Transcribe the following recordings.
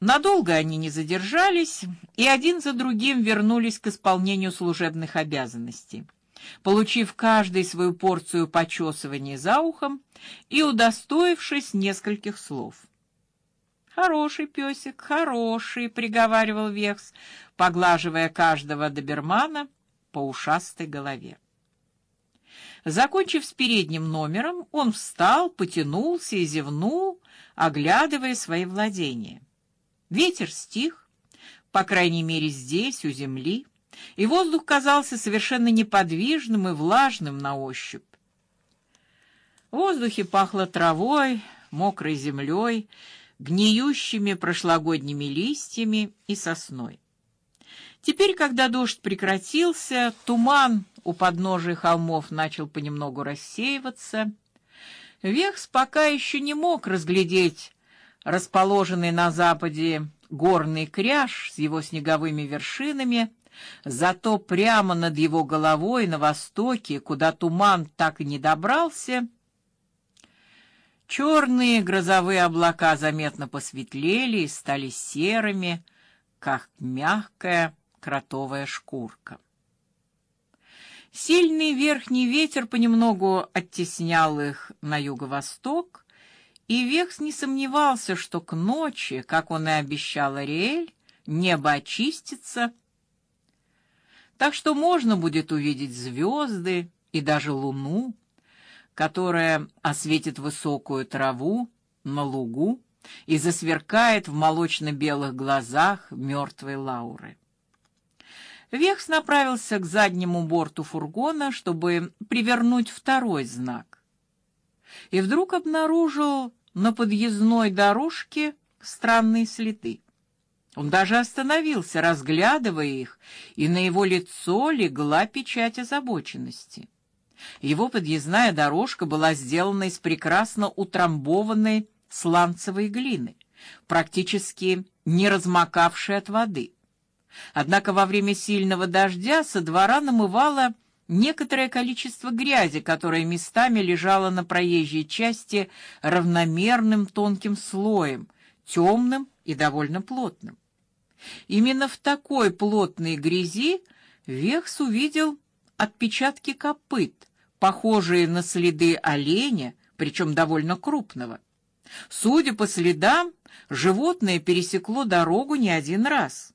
Надолго они не задержались и один за другим вернулись к исполнению служебных обязанностей, получив каждый свою порцию почесывания за ухом и удостоившись нескольких слов. Хороший песик, хороший, приговаривал Векс, поглаживая каждого добермана по ушастой голове. Закончив с передним номером, он встал, потянулся и зевнул, оглядывая свои владения. Ветер стих, по крайней мере здесь, у земли, и воздух казался совершенно неподвижным и влажным на ощупь. В воздухе пахло травой, мокрой землей, гниющими прошлогодними листьями и сосной. Теперь, когда дождь прекратился, туман у подножия холмов начал понемногу рассеиваться. Вехс пока еще не мог разглядеть расположенный на западе горный кряж с его снеговыми вершинами, зато прямо над его головой на востоке, куда туман так и не добрался, черные грозовые облака заметно посветлели и стали серыми, как мягкая кротовая шкурка. Сильный верхний ветер понемногу оттеснял их на юго-восток, и Векс не сомневался, что к ночи, как он и обещал Ариэль, небо очистится, так что можно будет увидеть звезды и даже луну, которая осветит высокую траву на лугу и засверкает в молочно-белых глазах мертвой Лауры. Векс направился к заднему борту фургона, чтобы привернуть второй знак. И вдруг обнаружил на подъездной дорожке странные следы. Он даже остановился, разглядывая их, и на его лицо легла печать озабоченности. Его подъездная дорожка была сделана из прекрасно утрамбованной сланцевой глины, практически не размокавшей от воды. Однако во время сильного дождя со двора намывало некоторое количество грязи, которое местами лежало на проезжей части равномерным тонким слоем, темным и довольно плотным. Именно в такой плотной грязи Вехс увидел отпечатки копыт, похожие на следы оленя, причем довольно крупного. Судя по следам, животное пересекло дорогу не один раз.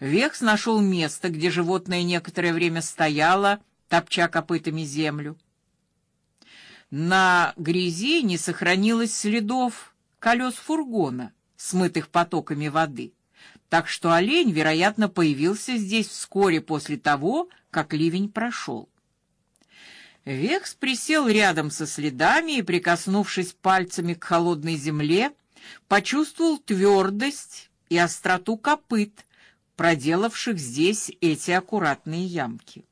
Векс нашел место, где животное некоторое время стояло, топча копытами землю. На грязи не сохранилось следов колес фургона, смытых потоками воды. Так что олень, вероятно, появился здесь вскоре после того, как ливень прошел. Векс присел рядом со следами и, прикоснувшись пальцами к холодной земле, почувствовал твердость и остроту копыт, проделавших здесь эти аккуратные ямки.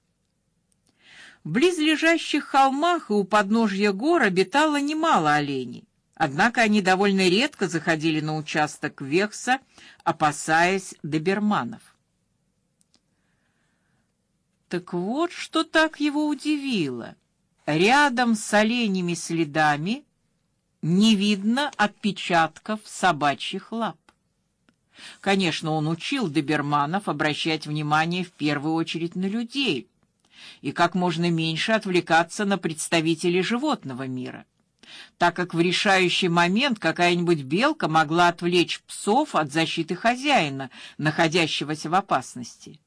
В близлежащих холмах и у подножья гор обитало немало оленей. Однако они довольно редко заходили на участок Вехса, опасаясь доберманов. Так вот, что так его удивило. Рядом с оленями следами не видно отпечатков собачьих лап. Конечно, он учил доберманов обращать внимание в первую очередь на людей и как можно меньше отвлекаться на представителей животного мира, так как в решающий момент какая-нибудь белка могла отвлечь псов от защиты хозяина, находящегося в опасности.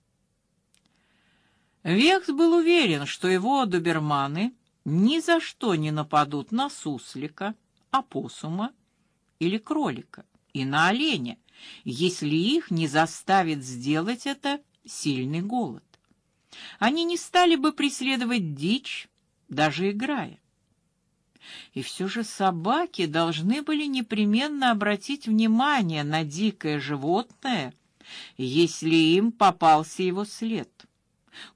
Векс был уверен, что его доберманы ни за что не нападут на суслика, опоссума или кролика и на оленя, если их не заставит сделать это сильный голод. Они не стали бы преследовать дичь, даже играя. И все же собаки должны были непременно обратить внимание на дикое животное, если им попался его след.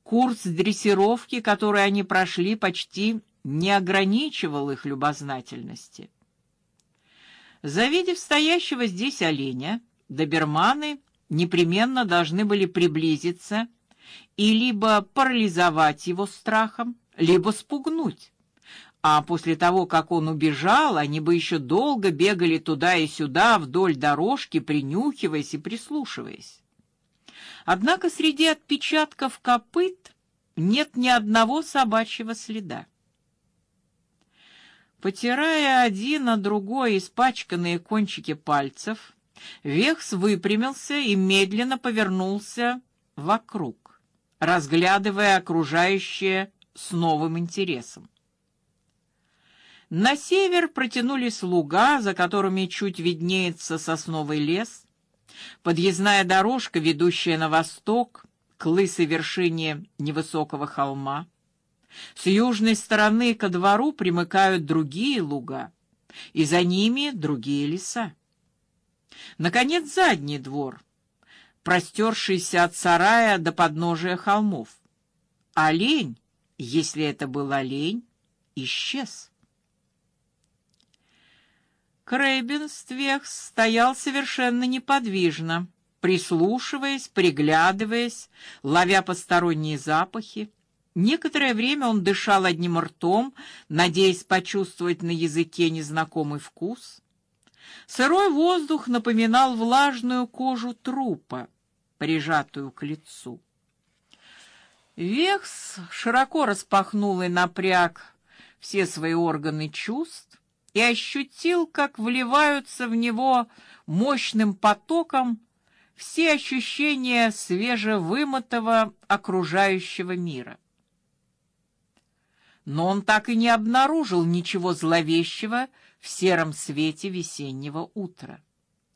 Курс дрессировки, который они прошли, почти не ограничивал их любознательности. Завидев стоящего здесь оленя, доберманы непременно должны были приблизиться и либо парализовать его страхом, либо спугнуть. а после того, как он убежал, они бы еще долго бегали туда и сюда вдоль дорожки, принюхиваясь и прислушиваясь. Однако среди отпечатков копыт нет ни одного собачьего следа. Потирая один на другой испачканные кончики пальцев, Вехс выпрямился и медленно повернулся вокруг, разглядывая окружающее с новым интересом. На север протянулись луга, за которыми чуть виднеется сосновый лес, подъездная дорожка, ведущая на восток к лысой вершине невысокого холма. С южной стороны ко двору примыкают другие луга, и за ними другие леса. Наконец, задний двор, простершийся от сарая до подножия холмов. Олень, если это был олень, исчез. Крейбенствех стоял совершенно неподвижно, прислушиваясь, приглядываясь, ловя посторонние запахи. Некоторое время он дышал одним ртом, надеясь почувствовать на языке незнакомый вкус. Сырой воздух напоминал влажную кожу трупа, прижатую к лицу. Векс широко распахнул и напряг все свои органы чувств и ощутил, как вливаются в него мощным потоком все ощущения свежевымытого окружающего мира. Но он так и не обнаружил ничего зловещего в сером свете весеннего утра.